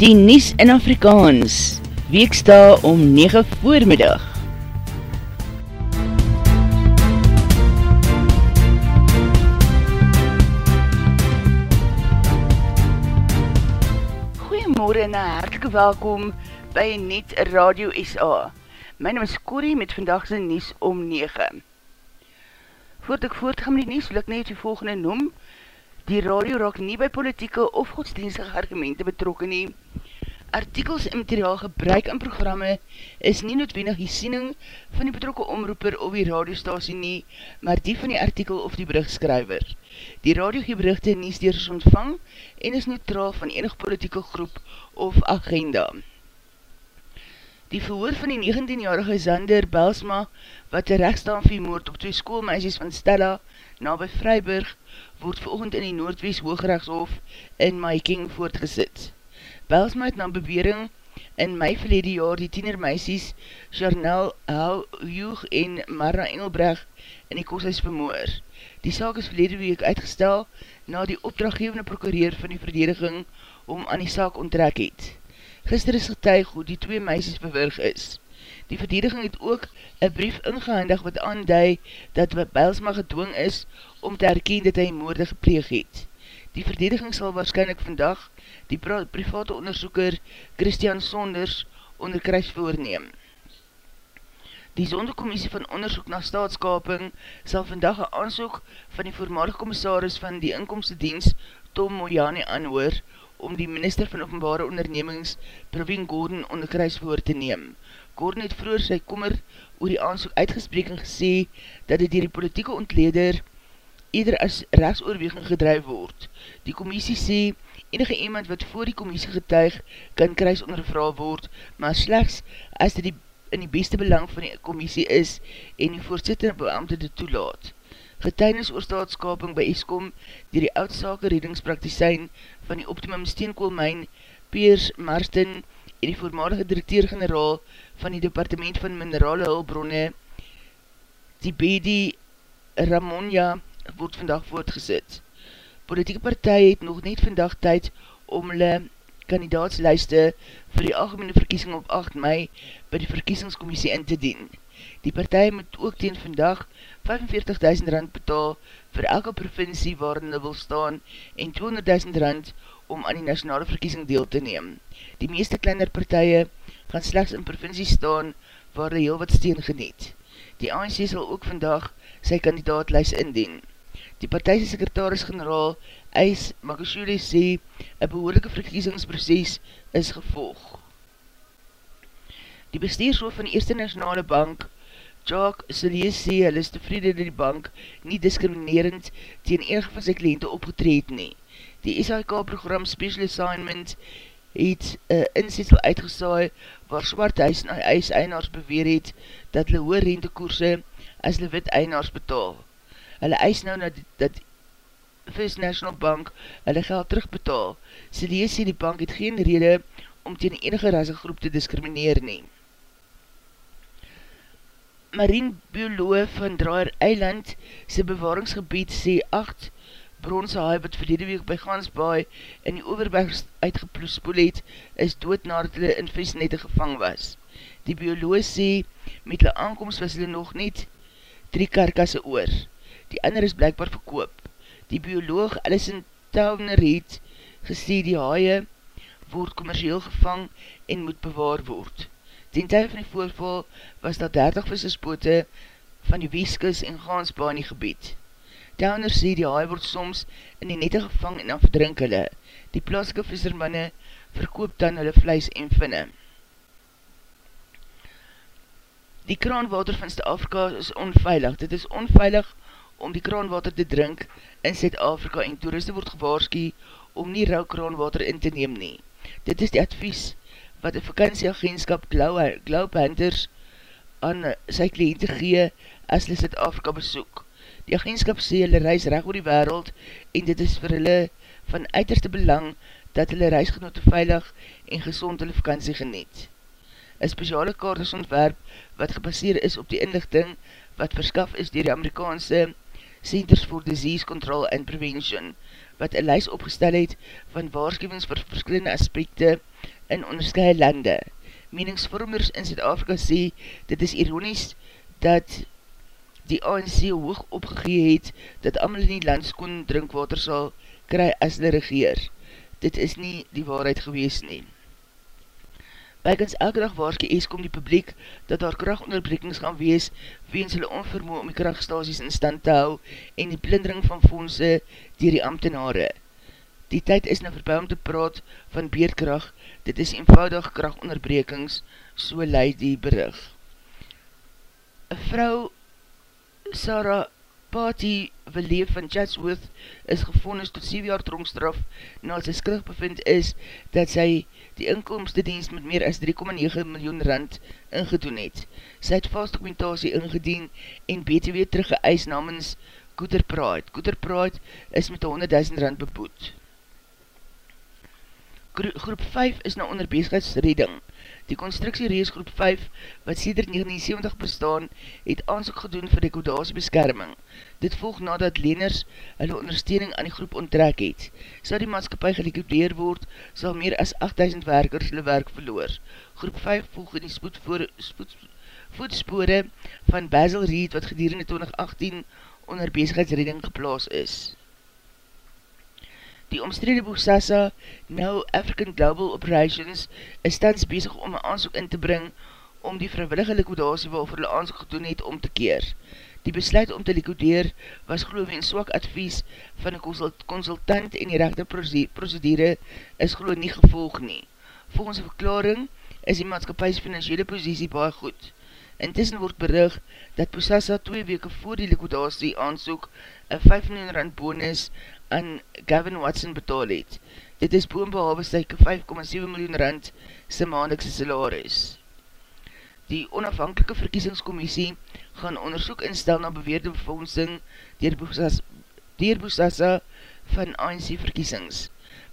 die Nies in Afrikaans, weeksta om 9 voormiddag. Goeiemorgen en hartelike welkom by Net Radio SA. My naam is Corrie met vandagse Nies om 9. Voordat ek voortgaan met die Nies, wil ek net die volgende noem, Die radio raak nie by politieke of godsdienstige argumente betrokken nie. Artikels en materiaal gebruik in programme is nie noodwendig die siening van die betrokke omroeper of die radiostasie nie, maar die van die artikel of die berichtskryver. Die radio gee berichte nie steers ontvang en is neutraal van enig politieke groep of agenda. Die verhoor van die 19-jarige Zander Belsma, wat ter rechtstaan vir moord op twee schoolmeisjes van Stella na by Vryburg, word volgend in die Noordwest Hoogrechtshof in Maiking voortgesit. Belsma het na bewering in mei verlede jaar die tienermeisies Charnel Hoog en Marna Engelbreg in die kosthuis vermoor. Die saak is verlede week uitgestel na die opdrachtgevende prokureur van die verdediging om aan die saak onttrek het. Gister is getuig hoe die twee meisies bewurg is. Die verdediging het ook een brief ingehandig wat aandui dat Belsma gedwong is om te herken dat hy moorde gepleeg het. Die verdediging sal waarschijnlijk vandag die private onderzoeker Christian Sonders onder kruis voorneem. Die Zondercommissie van Onderzoek na Staatskaping sal vandag een aanzoek van die voormalig commissaris van die inkomstedienst Tom Mojani aanhoor om die minister van openbare ondernemings Praveen Gordon onder kruis voor te neem. Gordon het vroeger sy kommer oor die aansoek uitgesprek en gesê dat dit dier die politieke ontleder eerder as rechtsoorweging gedrijf word. Die commissie sê, enige iemand wat voor die commissie getuig kan kruis ondervra word, maar slechts as dit die, in die beste belang van die commissie is en die voorzitter beambte dit toelaat. Getuinis oor staatskaping by ESCOM dier die oudsake redingspraktisijn van die optimum steenkoolmijn Piers Marston en die voormalige directeur-generaal van die departement van minerale hulbronne, die BD Ramonia, word vandag voortgezet. Politieke partij het nog net vandag tyd om hulle kandidaatslijste vir die algemene verkiesing op 8 mei by die verkiesingscommissie in te dien. Die partij moet ook teen vandag 45.000 rand betaal vir elke provincie waarin hulle wil staan en 200.000 rand om aan die nationale verkiesing deel te neem. Die meeste kleiner partije gaan slechts in provincie staan waar hy heel wat steen geniet. Die ANC sal ook vandag sy kandidaatlijs indien. Die partijse sekretaris-generaal Eis Makashule sê, een behoorlijke verkiesingsproces is gevolg. Die bestuurshoof van die Eerste Nationale Bank, Jacques Selier sê, hy is tevrede dat die bank nie discriminerend teen enige van sy kliënte opgetreed nie. Die SHK-program Special Assignment het een inzetsel uitgesaai waar swart huis en huis einaars beweer het dat hulle hoë rentekoerse as hulle wit einaars betaal. Hulle eis nou na die, dat First National Bank hulle geld terugbetaal. Sy lees sê die bank het geen rede om teen enige rassegroep te discrimineer neem. Marine Bioloog van Draaier Eiland sy bewaringsgebied sê 8 bronse haai wat verlede week by Gansbaai in die overberg uitgeploespoel het, is dood nadat hulle in visnette gevang was. Die bioloog sê, met hulle aankomst was hulle nog net drie karkasse oor. Die ander is blijkbaar verkoop. Die bioloog Alison Towner het gesê die haie word commercieel gevang en moet bewaar word. Ten tyd van die voorval was dat 30 visserspote van die Weskus en Gansbaai in die gebied. Downer sê die haai word soms in die nette gevang en dan verdrink hulle. Die plaaske vissermanne verkoop dan hulle vlees en vinne. Die kraanwater van Zuid-Afrika is onveilig. Dit is onveilig om die kraanwater te drink in Zuid-Afrika en toeriste word gewaarski om nie rauw kraanwater in te neem nie. Dit is die advies wat die vakantieagentskap Globe Hunters aan sy kliënte gee as hulle Zuid-Afrika besoek. Die agentskap sê hulle reis recht oor die wereld en dit is vir hulle van uiterste belang dat hulle reisgenote veilig en gezond hulle vakantie geniet. Een speciale kaart is ontwerp wat gebaseer is op die inlichting wat verskaf is dier die Amerikaanse Centers for Disease Control and Prevention wat een lys opgestel het van waarschuwings vir verskillende aspekte in onderscheide lande. Meningsvormers in Zuid-Afrika sê, dit is ironies dat die ANC hoog opgegee het, dat amal in die land skoon drinkwater sal kry as die regeer. Dit is nie die waarheid gewees neem. Bykens elke dag waarske Eskom die publiek dat daar krachtonderbrekings gaan wees weens hulle onvermoe om die krachtstasies in stand te hou en die plindering van fondse dier die ambtenare. Die tyd is nou om te praat van beerdkracht, dit is eenvoudig krachtonderbrekings, so leid die berig. Een vrou, Sarah Patty Weleef van Chatsworth is gevondes tot 7 jaar tronkstraf na sy skrif bevind is dat sy die inkomste dienst met meer as 3,9 miljoen rand ingedoen het. Sy het vast dokumentatie ingedien en BTW teruggeëis namens Goeder Praat. Goeder Praat is met 100.000 rand beboet. Groep 5 is nou onder bezigheidsreding. Die constructierees groep 5, wat sêder 1970 bestaan, het aanzoek gedoen vir dekodasiebeskerming. Dit volg nadat leners hulle ondersteuning aan die groep onttrek het. Sa die maatskapie gelikudeer word, sal meer as 8000 werkers hulle werk verloor. Groep 5 volg in die spoed voor, spoed, voetspore van Basil Reed, wat gedurende 2018 onder bezigheidsreding geplaas is. Die omstrede Boussassa, nou African Global Operations, is tans bezig om een aanzoek in te bring om die vrijwillige liquidatie waarvoor hulle aanzoek gedoen het om te keer. Die besluit om te liquideer was geloof en swak advies van een consultant en die rechte procedure is geloof nie gevolg nie. Volgens die verklaring is die maatskapijs financiële posiesie baie goed. Intussen word berig dat Boussassa twee weke voor die liquidatie aanzoek een 5 miljoen rand bonus aan Gavin Watson betaal het. Dit is boonbehalwe syke 5,7 miljoen rand sy maandekse salaris. Die onafhankelike verkiesingscommissie gaan onderzoek instel na beweerde befondsing dier Boussassa van ANC verkiesings.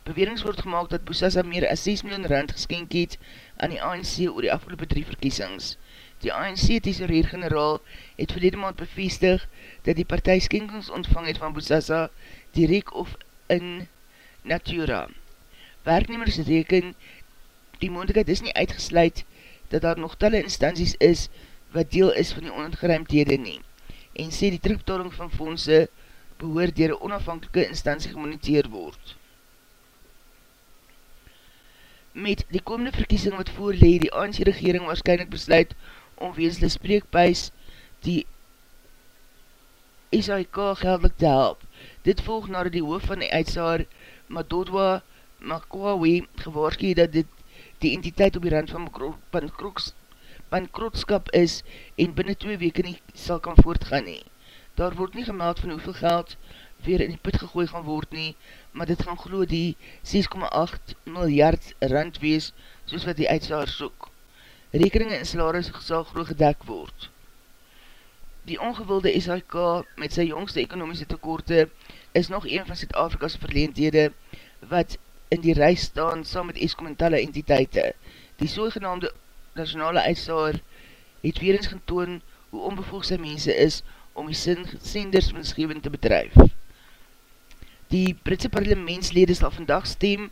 Bewerings word gemaakt dat Boussassa meer as 6 miljoen rand geskenk het aan die ANC oor die afgelopen drie verkiesings. Die ANC tesoreer-generaal het verlede maand bevestig dat die partij skenkings ontvang het van Boussassa direct of in natura. Werknemers reken, die moondigheid is nie uitgesluit dat daar nog talle instanties is wat deel is van die ongeruimdhede nie en sê die terugbetaling van fondse behoor dier een onafhankelike instantie gemoniteer word. Met die komende verkiesing wat voorlee, die ANC regering waarschijnlijk besluit om weens die spreekbuis die SIK geldelik te help. Dit volg nadat die hoof van die uitsaar Madodwa Makwawe gewaarski dat dit die entiteit op die rand van bankrotskap is en binnen twee weke nie sal kan voortgaan nie. Daar word nie gemeld van hoeveel geld weer in die put gegooi gaan word nie, maar dit gaan geloo die 6,8 miljard rand wees soos wat die uitsaar soek. Rekeninge en salaris sal geloo gedek word. Die ongewilde SHK met sy jongste ekonomiese tekorte is nog een van Zuid-Afrika's verleendhede wat in die reis staan saam met eskomentale entiteite. Die sogenaamde nationale uitsaar het weer eens getoon hoe onbevoeg sy mense is om die senders minsgevend te bedrijf. Die Britse parlementslede sal vandag stem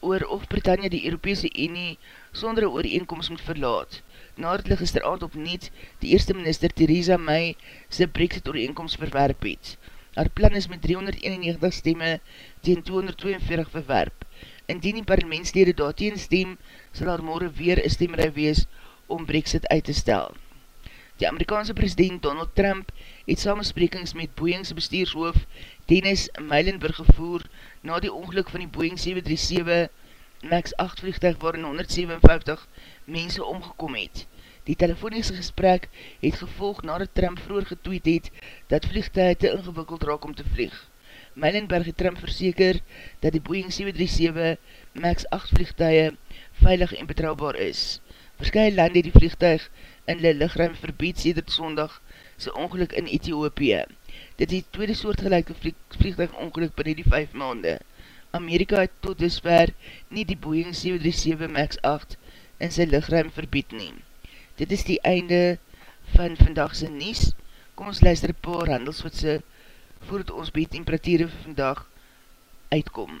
oor of Britannia die Europese Unie sonder een ooreenkomst moet verlaat nadat hulle gisteravond op niet die eerste minister Theresa May sy brexit ooreenkomst verwerp het. Haar plan is met 391 stemme tegen 242 verwerp. Indien die parlementslede daarteen stem, sal haar morgen weer een stemmerij wees om brexit uit te stel. Die Amerikaanse president Donald Trump het samensprekings met Boeing's bestuurshoof Dennis Meilenburg gevoer na die ongeluk van die Boeing 737 MAX 8 vliegtuig waarin 157 mense omgekom het. Die telefoniese gesprek het gevolg nadat Trump vroeger getweet het dat vliegtuig te ingewikkeld raak om te vlieg. Meilenberg het Trump verseker dat die Boeing 737 MAX 8 vliegtuig veilig en betrouwbaar is. Verskye land het die vliegtuig in die lichtruim verbied sedert sondag sy ongeluk in Ethiopië. Dit is die tweede soortgelijke vliegtuig ongeluk binnen die 5 maande. Amerika het tot dusver nie die Boeing 737 MAX 8 in sy lichtruim verbied neem. Dit is die einde van vandagse nies. Kom ons luister een paar handelswitse voordat ons by temperatuur vandag uitkom.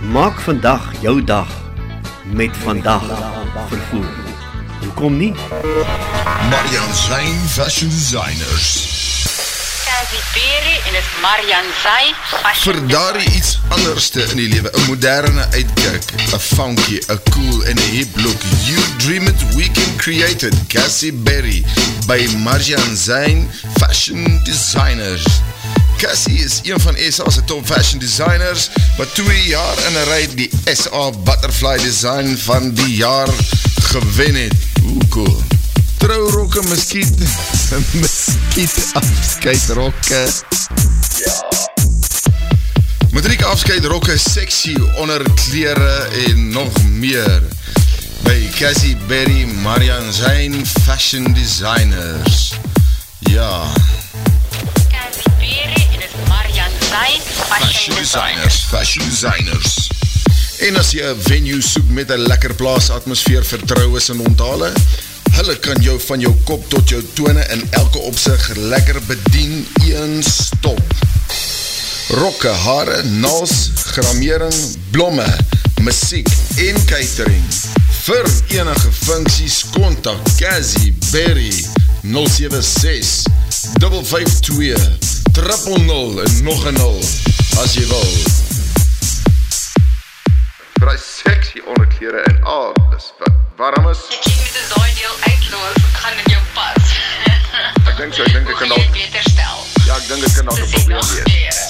Maak vandag jou dag met vandag vervoer. Hoekom nie? Marian Zijn Fashion Designers. Cassie Berry en is Marian Zay. Vir daardie iets anderste in die lewe, 'n moderne uitkyk, 'n funky, 'n cool en 'n hip look. You dream it, we can create it. Cassie Berry by Marian Zijn Fashion Designers. Cassie is een van SA's top fashion designers, wat 2 jaar in 'n ry die SA Butterfly Design van die jaar gewen het. Hoe cool. Trouwrokke, miskiet, miskiet afskeidrokke. Ja. Matriek afskeidrokke, sexy onderklere en nog meer. By Cassie Berry, Marian Zijn Fashion Designers. Ja. Zay. Fashion designers, fashion designers. En as jy 'n venue soek met 'n lekker plaas atmosfeer vir troues en onthale, hulle kan jou van jou kop tot jou tone in elke opsig lekker bedien een stop. Rokke, hare, naals, gramering, blomme, musiek en catering. Vir enige funksies kontak Cassie Berry 076 552 000 en nog een 0 as jy wil. Vir die sexy onderklere en alles wat warm is. Ek kyk met 'n daai deel uitloop, gaan dit jou pas. Ek dink so, ek dink ek kan Hoe dalk gaan jy beter stel. ja, ek dink dit kan dalk 'n Dis probleem nog wees.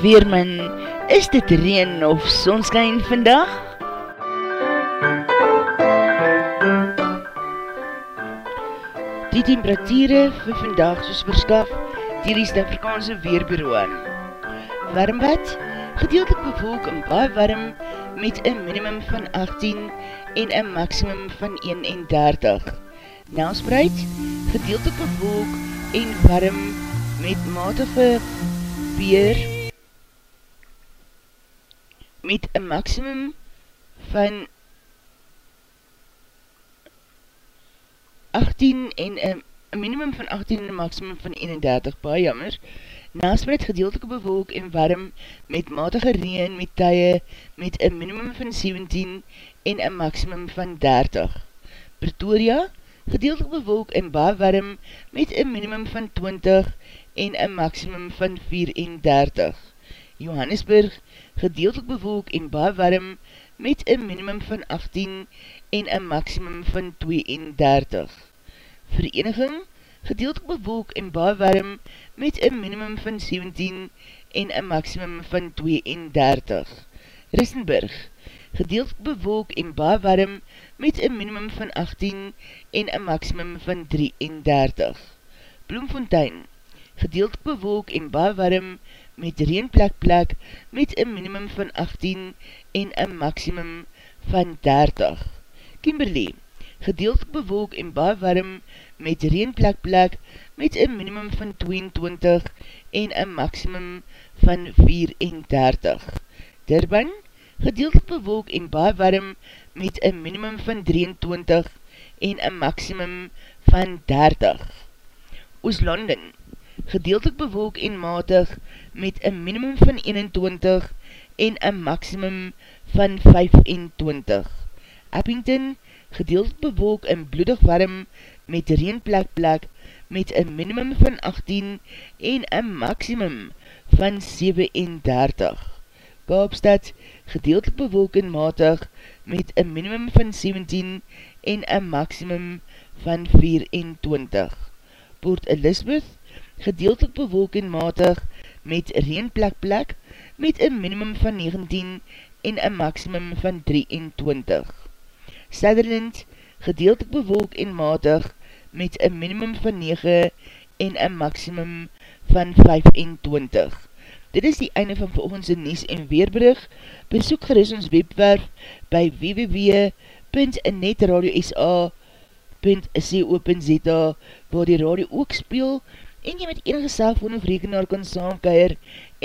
Weerman, is dit reen of sonskijn vandag? Die temperatuurde vir vandag soos verskaf dier die Stafrikaanse Weerbureau. Warmbad, gedeeltelik bevolk en baie warm met een minimum van 18 en een maximum van 31. Nelspreid, gedeeltelik bevolk en warm met matige weer met een maximum van 18 en een minimum van 18 en een maximum van 31, baie jammer. Naspreid gedeeltelike bewolk en warm met matige reen met tye met een minimum van 17 en een maximum van 30. Pretoria, gedeeltelike bewolk en baie warm met een minimum van 20 en een maximum van 34. Johannesburg, gedeeltelik bewolk en baie warm met een minimum van 18 en een maximum van 32. Vereniging, gedeeltelik bewolk en baie warm met een minimum van 17 en een maximum van 32. Rissenburg, gedeeltelik bewolk en baie warm met een minimum van 18 en een maximum van 33. Bloemfontein, gedeeltelik bewolk en baie warm met reenplek plek met een minimum van 18 en een maximum van 30. Kimberley, gedeeltelik bewolk en baie warm met reenplek plek met een minimum van 22 en een maximum van 34. Durban, gedeeltelik bewolk en baie warm met een minimum van 23 en een maximum van 30. Ooslanden, gedeeltelik bewolk en matig met een minimum van 21 en een maximum van 25. Abington, gedeeltelik bewolk en bloedig warm met reenplek plek met een minimum van 18 en een maximum van 37. Kaapstad, gedeeltelik bewolk en matig met een minimum van 17 en een maximum van 24. Port Elizabeth, gedeeltelik bewolk en matig met reenplek plek met een minimum van 19 en een maximum van 23. Sutherland, gedeeltelik bewolk en matig met een minimum van 9 en een maximum van 25. Dit is die einde van volgens die Nies en Weerbrug. Besoek gerust ons webwerf by www.netradiosa.co.za waar die radio ook speel en jy met enige cellfoon of rekenaar kan saamkeier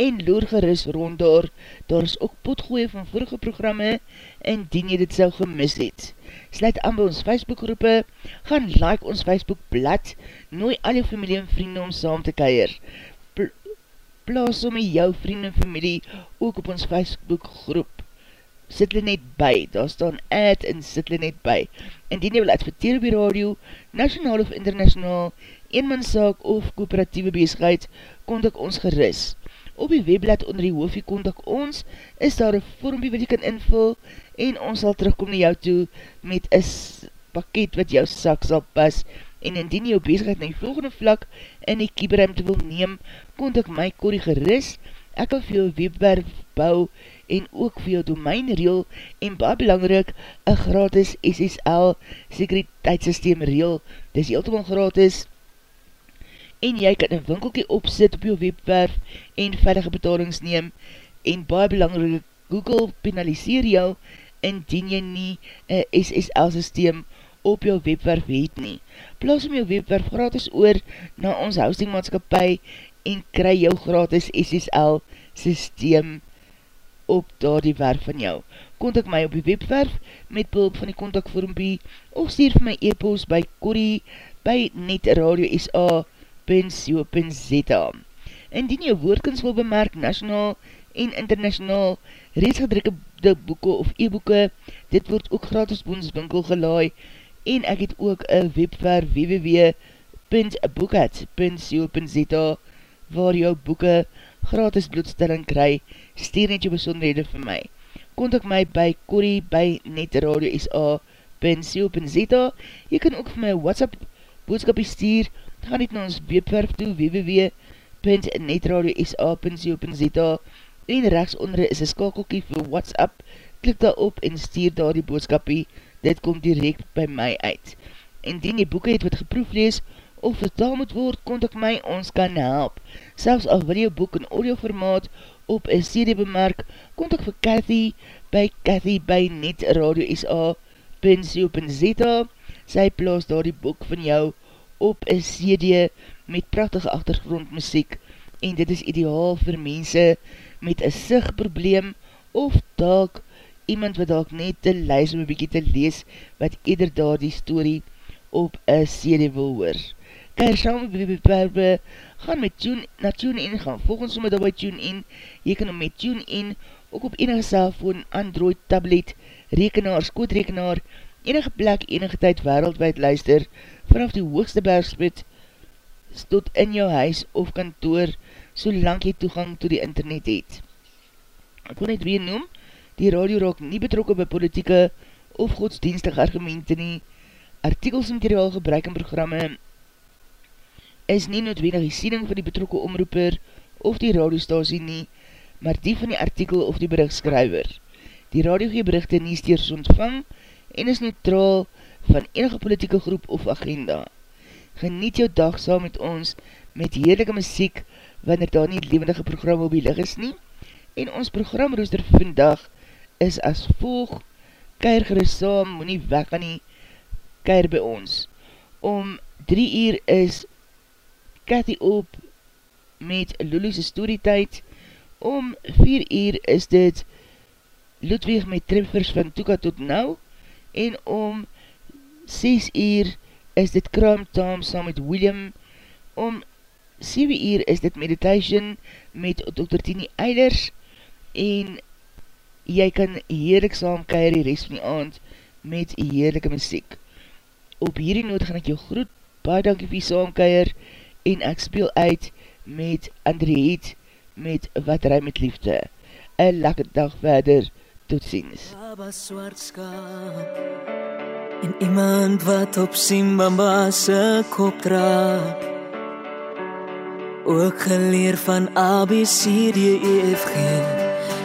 en loer gerus rond daar. Daar is ook potgooie van vorige programme en dien jy dit sal gemis het. Sluit aan by ons Facebookgroepe, gaan like ons Facebookblad, nooi al jou familie en vrienden om saam te keier. Pl plaas om jou vrienden en familie ook op ons Facebookgroep. Sit hulle net by, daar staan ad en sit hulle net by. Indien jy wil adverteer op die radio, nationaal of internationaal, eenmanszaak of kooperatieve bezigheid, kontak ons geris. Op die webblad onder die hoofie kontak ons, is daar een vormpie wat jy kan invul, en ons sal terugkom na jou toe met een pakket wat jou sak sal pas, en indien jou bezigheid na die volgende vlak in die kieberuimte wil neem, kontak my Corrie geris, ek wil vir jou webwerf bou, en ook vir jou domeinreel, en baie belangrik, een gratis SSL sekuriteitssysteem reel, dis heeltemal gratis, en jy kan een winkelkie opsit op jou webwerf en veilige betalings neem en baie belangrike Google penaliseer jou indien jy nie een SSL systeem op jou webwerf het nie. Plaas om jou webwerf gratis oor na ons hostingmaatskapie en kry jou gratis SSL systeem op daar die werf van jou. Contact my op die webwerf met behulp van die contactvormpie of stuur vir my e-post by Corrie by Net Www.co.za Indien jou woordkens wil bemerk nationaal en internationaal reeds gedrukke boeken of e-boeken, dit word ook gratis by ons winkel gelaai en ek het ook een webwerf www.boekhet.co.za waar jou boeken gratis bloedstelling kry, stuur net jou besonderhede vir my. Contact my by Corrie by netradio.sa.co.za Jy kan ook vir my WhatsApp boodskapie stuur ga net na ons webwerf toe www.netradio.sa.co.za en rechts onder is een skakelkie vir WhatsApp, klik daar op en stuur daar die boodskapie, dit kom direct by my uit. Indien die boeken het wat geproeflees of vertaal moet word, kontak my, ons kan help. Selfs al wil jou boek in audio formaat op een CD bemerk, kontak vir Cathy by Cathy by netradio.sa.co.za Sy plaas daar die boek van jou een CD met prachtige achtergrondmuziek en dit is ideaal vir mense met een sigprobleem of dalk iemand wat dalk net te luis om een bykie te lees wat eder daar die story op een CD wil hoor. Kijk saam met die beperbe, gaan met tune, na TuneIn gaan, volgens sommer daar by TuneIn, jy kan met TuneIn ook op enige cellfoon, Android, tablet, rekenaar, skootrekenaar, enige plek, enige tyd wereldwijd luister, vanaf die hoogste bergspit, tot in jou huis of kantoor, solang jy toegang to die internet het. Ek wil net weer noem, die radio raak nie betrokken by politieke of godsdienstige argumente nie, artikels en materiaal gebruik in programme is nie noodwendig die siening van die betrokke omroeper of die radiostasie nie, maar die van die artikel of die berichtskrywer. Die radio gee berichte nie steers ontvang en is neutraal van enige politieke groep of agenda. Geniet jou dag saam met ons met heerlijke muziek wanneer daar nie levendige program op die lig is nie. En ons programrooster vir vandag is as volg, keir gerust saam, moet nie weg gaan nie, keir by ons. Om drie uur is Cathy op met Lulu's storytijd. Om vier uur is dit Ludwig met treffers van Toeka tot nou. En om 6 uur is dit Kram Tam saam met William. Om 7 uur is dit Meditation met Dr. Tini Eilers. En jy kan heerlik saam keir die rest van die aand met heerlijke muziek. Op hierdie noot gaan ek jou groet, baie dankie vir die saamkeier en ek speel uit met Andreet met Wat Rij met Liefde. Een lekker dag verder, tot ziens. Baba swartskap En iemand wat op Simbamba se kop trap. Ook geleer van A, B, C, D, E, F, G.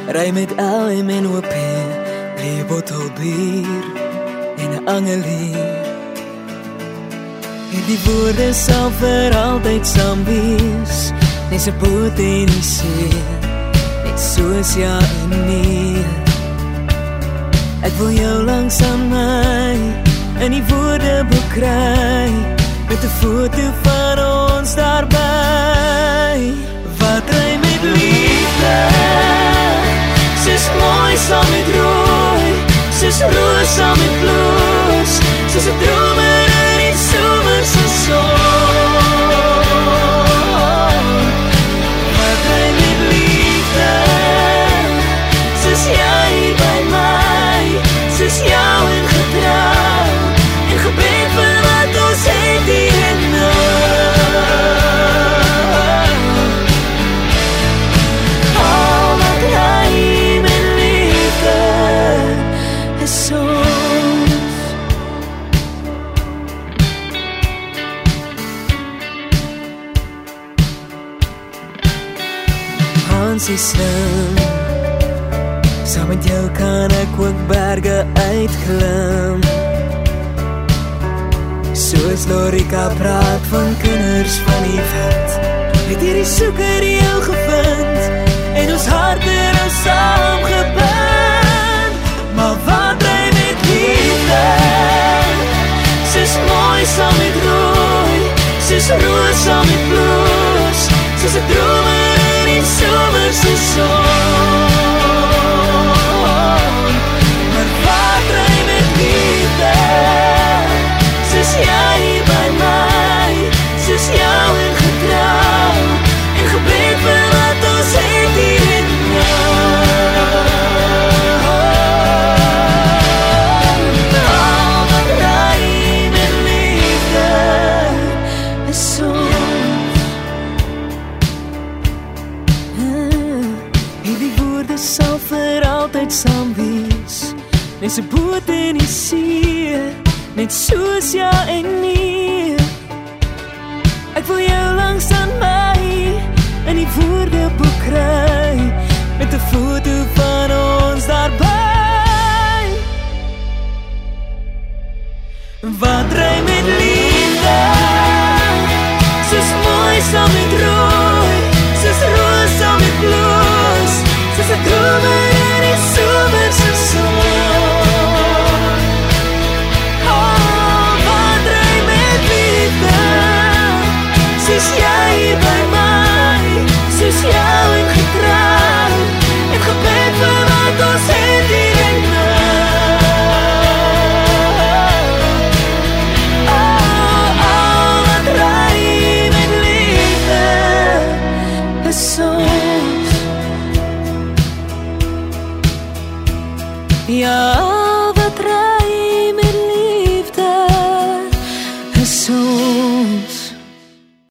Ry met L, M, N, O, P Drie bottel bier En een angelier En die woorde sal vir altyd saam wees Net so boot en die see Net soos ja en nee Ek wil jou langs aan my In die woorde bekry. Met die foto van ons daarby. Wat rij met liefde Soos mooi saam met rooi. Soos roos saam met bloos. Soos een dromer in die somerse zon berge uitklim Soos Lorika praat van kinders van die veld Het hierdie soeker jou gevind En ons harte nou saamgebind Wat ry met